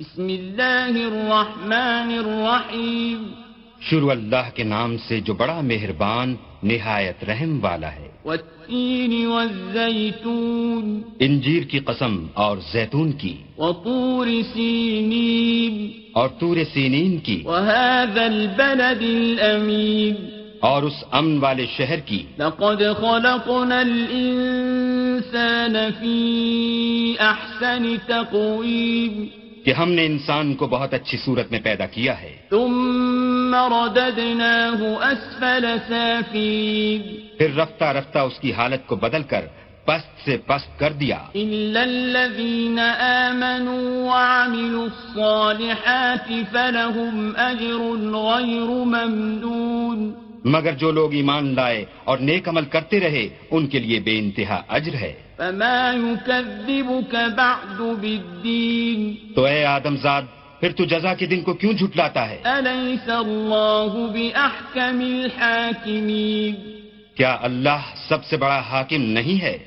بسم اللہ الرحمن الرحیم۔ شروع اللہ کے نام سے جو بڑا مہربان نہایت رحم والا ہے۔ والتین والزیتون۔ انجیر کی قسم اور زیتون کی۔ وطور سینین۔ اور تور سینین کی۔ وهذا البلد الامین۔ اور اس امن والے شہر کی۔ لقد خلقنا الانسان في احسن تقویم۔ کہ ہم نے انسان کو بہت اچھی صورت میں پیدا کیا ہے۔ ثم رددناه اسفل سافلین پھر رفتہ رفتہ اس کی حالت کو بدل کر پست سے پست کر دیا۔ إلا الذين آمنوا وعملوا الصالحات فلهم أجر غير ممنون۔ مگر جو لوگ ایمان لائے اور نیک عمل کرتے رہے ان کے لیے بے انتہا اجر ہے۔ فما يكذبك بعد بالدين تو اے آدم زاد پھر تو جزا کے دن کو کیوں جھٹلاتا ہے؟ أليس الله بأحكم الحاكمين کیا اللہ سب سے بڑا حاکم نہیں ہے؟